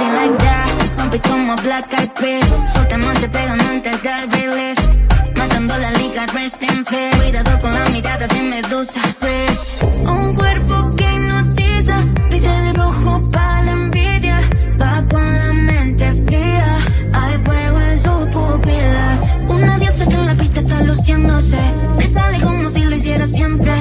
Party like that, Papi como Black Eyed Peas. Sus temas se pegan antes del release Matando la liga, rest in peace. Cuidado con la mirada de Medusa, Chris Un cuerpo que hipnotiza. Pide de rojo para la envidia. Va con la mente fría. Hay fuego en sus pupilas. Una diosa que en la pista está luciéndose. Me sale como si lo hiciera siempre.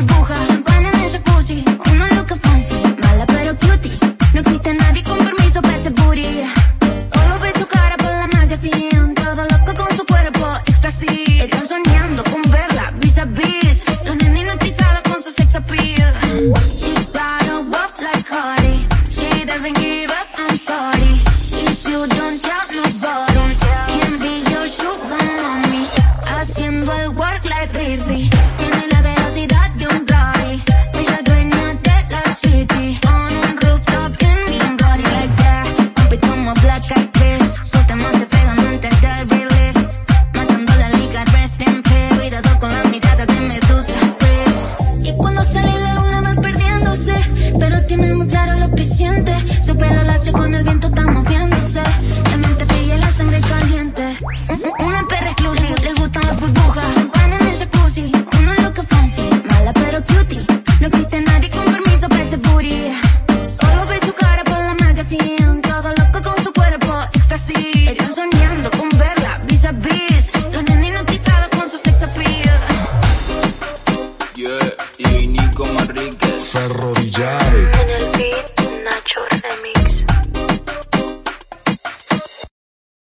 burbuja, champán en el jacuzzi, uno loca fancy, mala pero cutie. No existe nadie con permiso para ese booty. Solo ve su cara por la magazine, todo loco con su cuerpo, éxtasis. Están soñando con verla, vis a vis. La nena hipnotizada con su sex appeal. She bottle up like Cardi, she doesn't give up, I'm sorry. siente. Su pelo lacio con el viento está moviéndose. La mente fría y la sangre caliente. Una perra exclusiva, le gustan las burbujas. Se en el jacuzzi, uno loca fancy. Mala pero cutie. No existe nadie con permiso para ese booty. Solo ve su cara por la magazine. Todo loco con su cuerpo, éxtasis. Están soñando con verla, vis a vis. La nena hipnotizada con su sex appeal. Yeah, y Nico Manriquez. Ferro